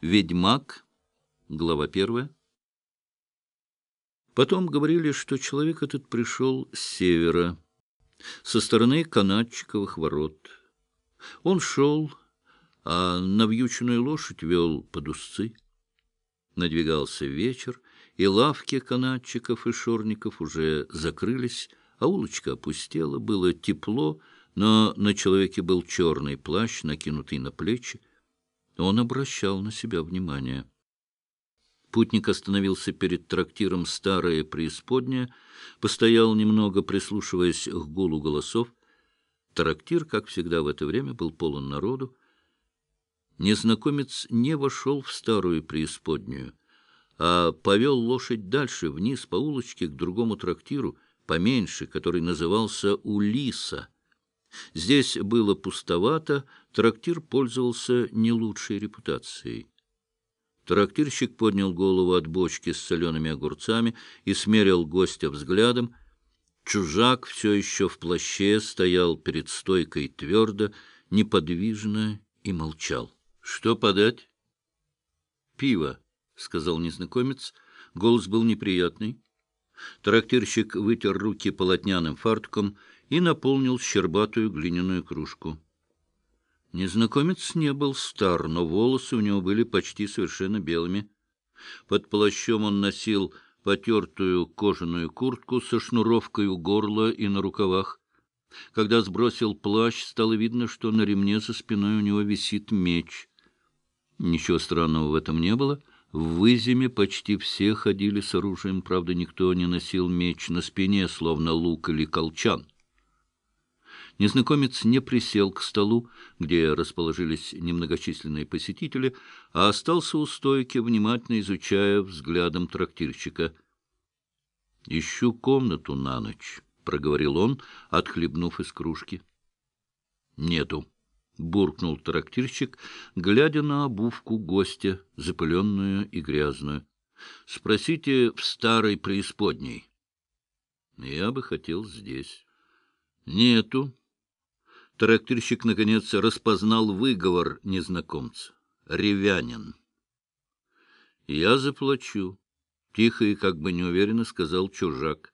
Ведьмак, глава первая. Потом говорили, что человек этот пришел с севера, со стороны канатчиковых ворот. Он шел, а навьюченную лошадь вел под узцы. Надвигался вечер, и лавки канатчиков и шорников уже закрылись, а улочка опустела, было тепло, но на человеке был черный плащ, накинутый на плечи. Он обращал на себя внимание. Путник остановился перед трактиром «Старое преисподнее», постоял немного, прислушиваясь к гулу голосов. Трактир, как всегда в это время, был полон народу. Незнакомец не вошел в старую преисподнюю, а повел лошадь дальше, вниз по улочке, к другому трактиру, поменьше, который назывался «Улиса». Здесь было пустовато, трактир пользовался не лучшей репутацией. Трактирщик поднял голову от бочки с солеными огурцами и смерил гостя взглядом. Чужак все еще в плаще стоял перед стойкой твердо, неподвижно и молчал. — Что подать? — Пиво, — сказал незнакомец. Голос был неприятный. Трактирщик вытер руки полотняным фартуком и наполнил щербатую глиняную кружку. Незнакомец не был стар, но волосы у него были почти совершенно белыми. Под плащом он носил потертую кожаную куртку со шнуровкой у горла и на рукавах. Когда сбросил плащ, стало видно, что на ремне за спиной у него висит меч. Ничего странного в этом не было. В Выземе почти все ходили с оружием, правда, никто не носил меч на спине, словно лук или колчан. Незнакомец не присел к столу, где расположились немногочисленные посетители, а остался у стойки, внимательно изучая взглядом трактирщика. — Ищу комнату на ночь, — проговорил он, отхлебнув из кружки. — Нету, — буркнул трактирщик, глядя на обувку гостя, запыленную и грязную. — Спросите в старой преисподней. — Я бы хотел здесь. — Нету, Трактирщик, наконец, распознал выговор незнакомца. «Ревянин». «Я заплачу», — тихо и как бы неуверенно сказал чужак.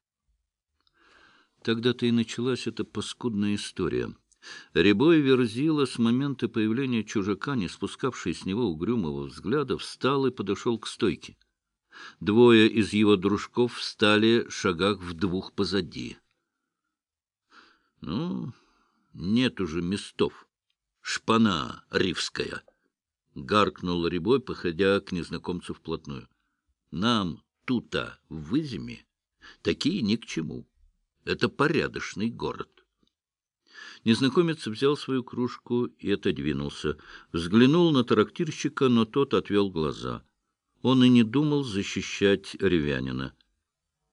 Тогда-то и началась эта паскудная история. Рябой Верзила с момента появления чужака, не спускавший с него угрюмого взгляда, встал и подошел к стойке. Двое из его дружков встали шагах в двух позади. — Ну, нет уже местов. Шпана ривская. Гаркнул Рябой, походя к незнакомцу вплотную. Нам тута в Выземе такие ни к чему. Это порядочный город. Незнакомец взял свою кружку и отодвинулся. Взглянул на трактирщика, но тот отвел глаза. Он и не думал защищать ревянина.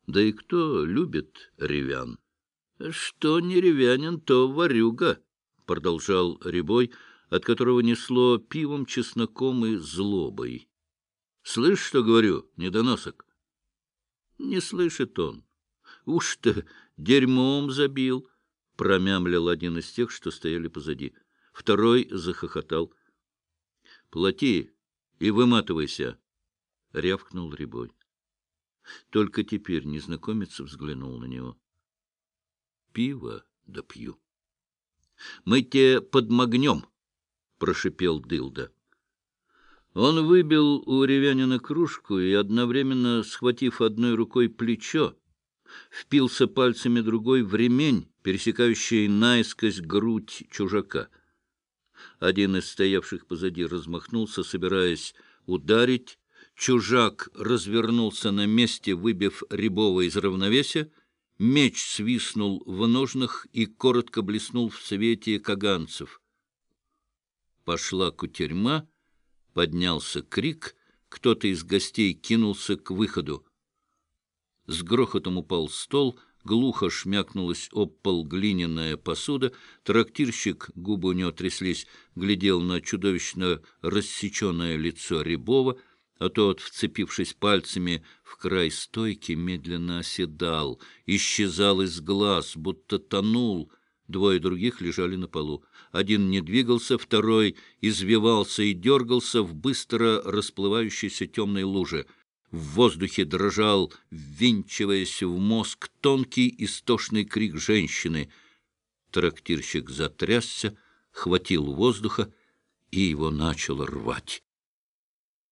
Да и кто любит ревян? — Что не ревянин, то варюга, — продолжал Рябой, от которого несло пивом, чесноком и злобой. — Слышь, что говорю, недоносок? — Не слышит он. — Уж ты дерьмом забил, — промямлил один из тех, что стояли позади. Второй захохотал. — Плати и выматывайся, — рявкнул Рябой. Только теперь незнакомец взглянул на него. — пиво да пью. — Мы те подмогнем, — прошипел Дылда. Он выбил у ревянина кружку и, одновременно схватив одной рукой плечо, впился пальцами другой в ремень, пересекающий наискось грудь чужака. Один из стоявших позади размахнулся, собираясь ударить. Чужак развернулся на месте, выбив Рябова из равновесия, Меч свистнул в ножнах и коротко блеснул в свете каганцев. Пошла кутерьма, поднялся крик, кто-то из гостей кинулся к выходу. С грохотом упал стол, глухо шмякнулась об пол глиняная посуда, трактирщик, губы у него тряслись, глядел на чудовищно рассеченное лицо Рябова — а тот, вцепившись пальцами в край стойки, медленно оседал, исчезал из глаз, будто тонул. Двое других лежали на полу. Один не двигался, второй извивался и дергался в быстро расплывающейся темной луже. В воздухе дрожал, ввинчиваясь в мозг, тонкий истошный крик женщины. Трактирщик затрясся, хватил воздуха и его начал рвать.